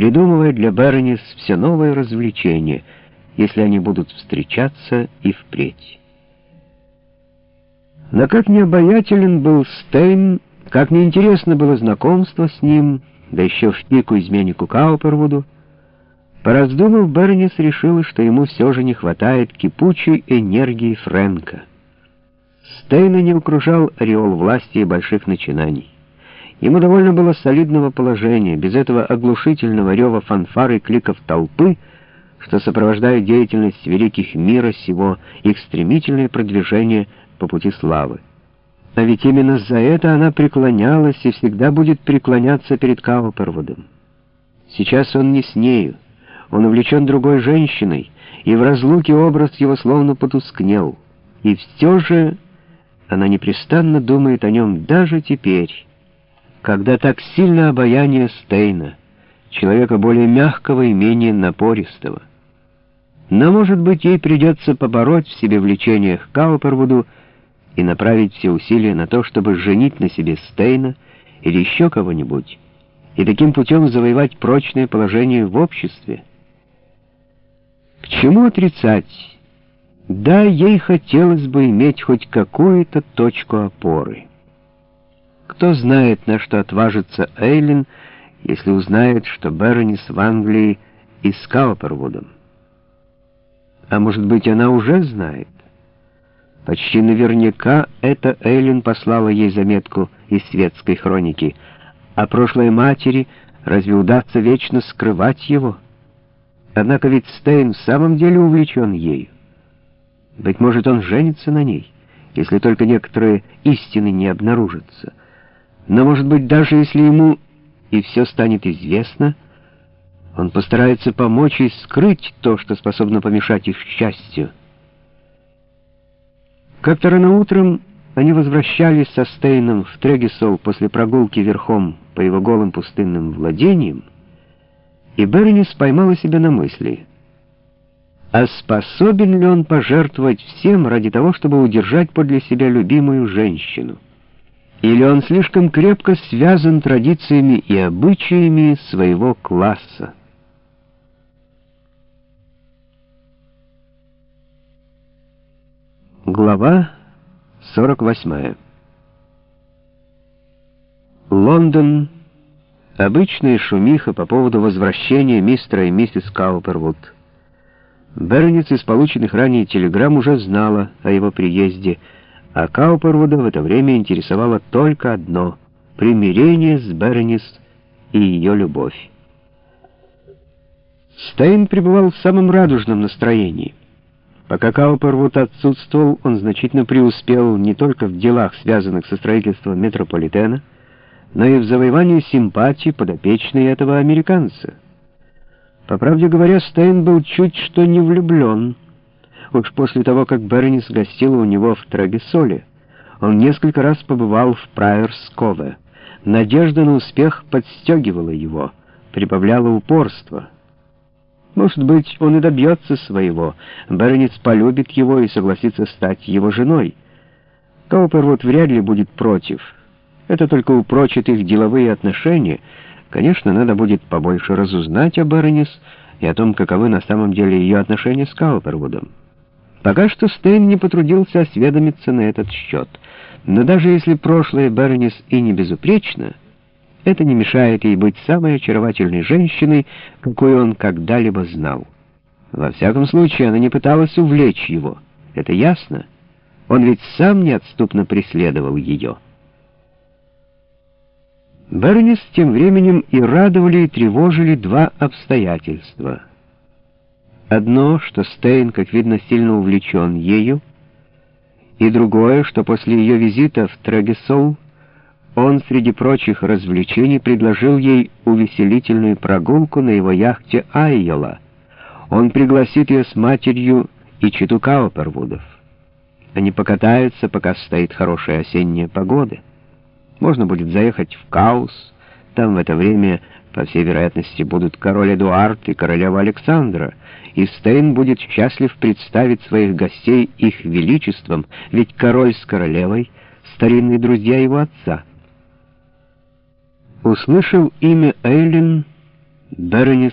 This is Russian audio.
придумывая для Бернис все новые развлечения, если они будут встречаться и впредь. Но как необаятелен был Стейн, как неинтересно было знакомство с ним, да еще в пику изменнику Каупервуду, пораздумав, Бернис решила, что ему все же не хватает кипучей энергии Фрэнка. Стейна не окружал ореол власти и больших начинаний. Ему довольно было солидного положения, без этого оглушительного рева фанфары и кликов толпы, что сопровождает деятельность великих мира сего, их стремительное продвижение по пути славы. А ведь именно за это она преклонялась и всегда будет преклоняться перед Каупервудом. Сейчас он не с нею, он увлечен другой женщиной, и в разлуке образ его словно потускнел. И все же она непрестанно думает о нем даже теперь, когда так сильно обаяние Стейна, человека более мягкого и менее напористого. Но, может быть, ей придется побороть в себе влечение к Каупервуду и направить все усилия на то, чтобы женить на себе Стейна или еще кого-нибудь, и таким путем завоевать прочное положение в обществе. К чему отрицать? Да, ей хотелось бы иметь хоть какую-то точку опоры. Кто знает, на что отважится Эйлин, если узнает, что Беронис в Англии и с Каупервудом. А может быть, она уже знает? Почти наверняка это Эйлин послала ей заметку из светской хроники. А прошлой матери разве удастся вечно скрывать его? Однако ведь Стейн в самом деле увлечен ею. Быть может, он женится на ней, если только некоторые истины не обнаружатся. Но, может быть, даже если ему и все станет известно, он постарается помочь и скрыть то, что способно помешать их счастью. Как-то рано утром они возвращались со Стейном в Трегисол после прогулки верхом по его голым пустынным владениям, и Бернис поймала себя на мысли, а способен ли он пожертвовать всем ради того, чтобы удержать подле себя любимую женщину? Или он слишком крепко связан традициями и обычаями своего класса? Глава 48 Лондон. Обычная шумиха по поводу возвращения мистера и миссис Каупервуд. Бернис из полученных ранее телеграмм уже знала о его приезде, а Каупервуда в это время интересовало только одно — примирение с Бернис и ее любовь. Стейн пребывал в самом радужном настроении. Пока Каупервуд отсутствовал, он значительно преуспел не только в делах, связанных со строительством метрополитена, но и в завоевании симпатии подопечной этого американца. По правде говоря, Стейн был чуть что не влюблен — Уж после того, как Бернис гостила у него в Трагесоле, он несколько раз побывал в Прайерскове. Надежда на успех подстегивала его, прибавляла упорство. Может быть, он и добьется своего. Бернис полюбит его и согласится стать его женой. Каупервуд вряд ли будет против. Это только упрочит их деловые отношения. Конечно, надо будет побольше разузнать о Бернис и о том, каковы на самом деле ее отношения с Каупервудом. Пока что Стейн не потрудился осведомиться на этот счет. Но даже если прошлое Бернис и не безупречно, это не мешает ей быть самой очаровательной женщиной, какую он когда-либо знал. Во всяком случае, она не пыталась увлечь его. Это ясно. Он ведь сам неотступно преследовал ее. Бернис тем временем и радовали, и тревожили два обстоятельства — Одно, что Стейн, как видно, сильно увлечен ею, и другое, что после ее визита в Трегесол он среди прочих развлечений предложил ей увеселительную прогулку на его яхте Айола. Он пригласит ее с матерью и читу Каупервудов. Они покатаются, пока стоит хорошая осенняя погода. Можно будет заехать в Каус, там в это время, по всей вероятности, будут король Эдуард и королева Александра, и Стейн будет счастлив представить своих гостей их величеством, ведь король с королевой — старинные друзья его отца. Услышав имя Эйлин, Беронис